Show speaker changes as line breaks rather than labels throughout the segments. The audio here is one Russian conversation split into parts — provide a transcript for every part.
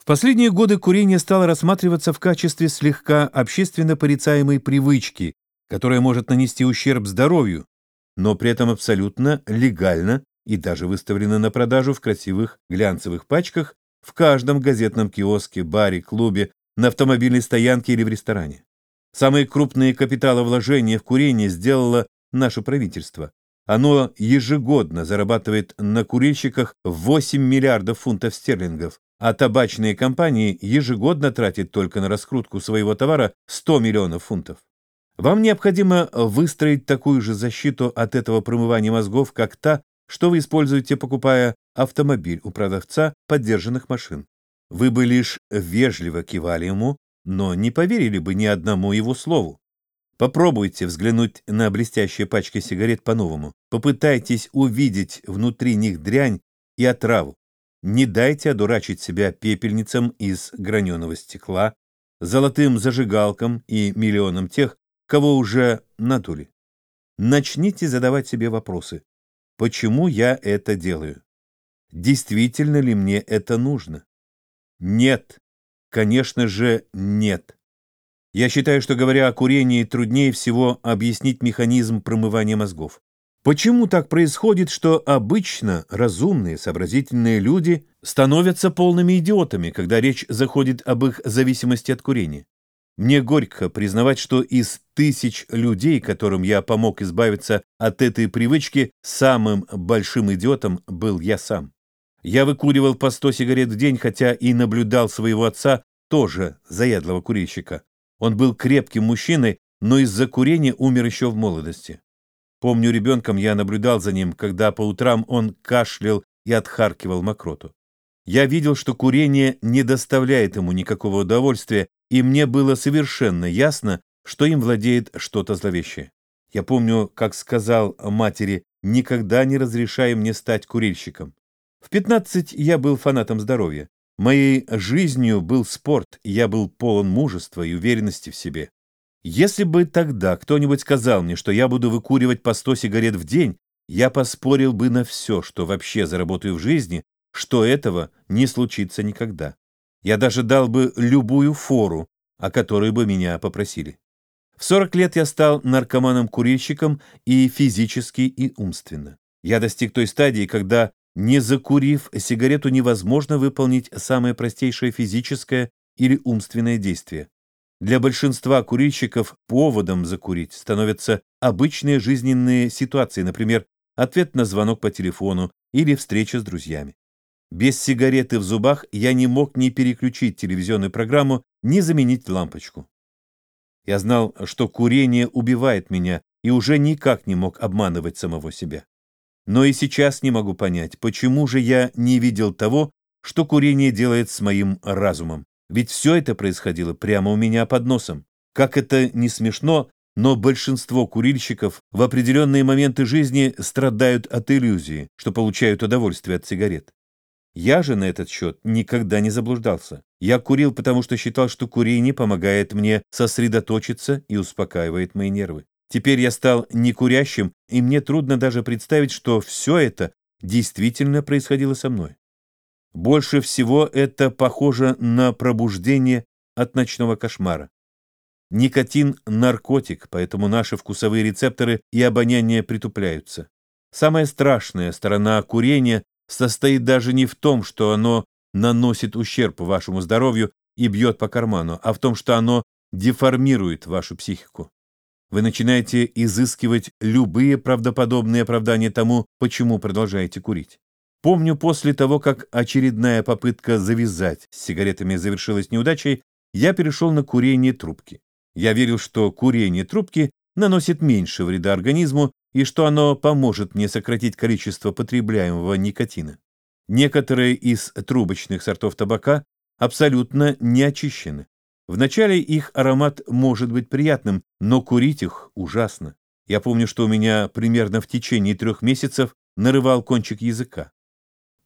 В последние годы курение стало рассматриваться в качестве слегка общественно порицаемой привычки, которая может нанести ущерб здоровью, но при этом абсолютно легально и даже выставлена на продажу в красивых глянцевых пачках в каждом газетном киоске, баре, клубе, на автомобильной стоянке или в ресторане. Самые крупные капиталовложения в курение сделало наше правительство. Оно ежегодно зарабатывает на курильщиках 8 миллиардов фунтов стерлингов, а табачные компании ежегодно тратят только на раскрутку своего товара 100 миллионов фунтов. Вам необходимо выстроить такую же защиту от этого промывания мозгов, как та, что вы используете, покупая автомобиль у продавца поддержанных машин. Вы бы лишь вежливо кивали ему, но не поверили бы ни одному его слову. Попробуйте взглянуть на блестящие пачки сигарет по-новому. Попытайтесь увидеть внутри них дрянь и отраву. Не дайте одурачить себя пепельницам из граненого стекла, золотым зажигалкам и миллионам тех, кого уже надули. Начните задавать себе вопросы. Почему я это делаю? Действительно ли мне это нужно? Нет. Конечно же, нет. Я считаю, что говоря о курении, труднее всего объяснить механизм промывания мозгов. Почему так происходит, что обычно разумные, сообразительные люди становятся полными идиотами, когда речь заходит об их зависимости от курения? Мне горько признавать, что из тысяч людей, которым я помог избавиться от этой привычки, самым большим идиотом был я сам. Я выкуривал по 100 сигарет в день, хотя и наблюдал своего отца, тоже заядлого курильщика. Он был крепким мужчиной, но из-за курения умер еще в молодости. Помню, ребенком я наблюдал за ним, когда по утрам он кашлял и отхаркивал мокроту. Я видел, что курение не доставляет ему никакого удовольствия, и мне было совершенно ясно, что им владеет что-то зловещее. Я помню, как сказал матери, никогда не разрешай мне стать курильщиком. В 15 я был фанатом здоровья. Моей жизнью был спорт, я был полон мужества и уверенности в себе. Если бы тогда кто-нибудь сказал мне, что я буду выкуривать по 100 сигарет в день, я поспорил бы на все, что вообще заработаю в жизни, что этого не случится никогда. Я даже дал бы любую фору, о которой бы меня попросили. В 40 лет я стал наркоманом-курильщиком и физически, и умственно. Я достиг той стадии, когда, не закурив сигарету, невозможно выполнить самое простейшее физическое или умственное действие. Для большинства курильщиков поводом закурить становятся обычные жизненные ситуации, например, ответ на звонок по телефону или встреча с друзьями. Без сигареты в зубах я не мог ни переключить телевизионную программу, ни заменить лампочку. Я знал, что курение убивает меня, и уже никак не мог обманывать самого себя. Но и сейчас не могу понять, почему же я не видел того, что курение делает с моим разумом. Ведь все это происходило прямо у меня под носом. Как это не смешно, но большинство курильщиков в определенные моменты жизни страдают от иллюзии, что получают удовольствие от сигарет. Я же на этот счет никогда не заблуждался. Я курил, потому что считал, что курение помогает мне сосредоточиться и успокаивает мои нервы. Теперь я стал некурящим, и мне трудно даже представить, что все это действительно происходило со мной. Больше всего это похоже на пробуждение от ночного кошмара. Никотин – наркотик, поэтому наши вкусовые рецепторы и обоняние притупляются. Самая страшная сторона курения состоит даже не в том, что оно наносит ущерб вашему здоровью и бьет по карману, а в том, что оно деформирует вашу психику. Вы начинаете изыскивать любые правдоподобные оправдания тому, почему продолжаете курить. Помню, после того, как очередная попытка завязать с сигаретами завершилась неудачей, я перешел на курение трубки. Я верил, что курение трубки наносит меньше вреда организму и что оно поможет мне сократить количество потребляемого никотина. Некоторые из трубочных сортов табака абсолютно не очищены. Вначале их аромат может быть приятным, но курить их ужасно. Я помню, что у меня примерно в течение трех месяцев нарывал кончик языка.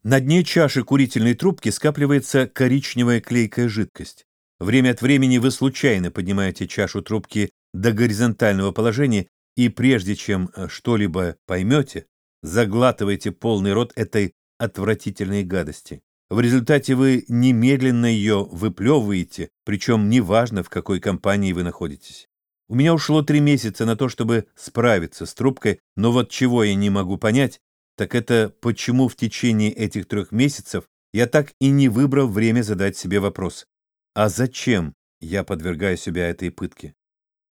На дне чаши курительной трубки скапливается коричневая клейкая жидкость. Время от времени вы случайно поднимаете чашу трубки до горизонтального положения и прежде чем э, что-либо поймете, заглатываете полный рот этой отвратительной гадости. В результате вы немедленно ее выплевываете, причем неважно, в какой компании вы находитесь. У меня ушло три месяца на то, чтобы справиться с трубкой, но вот чего я не могу понять, так это почему в течение этих трех месяцев я так и не выбрал время задать себе вопрос. А зачем я подвергаю себя этой пытке?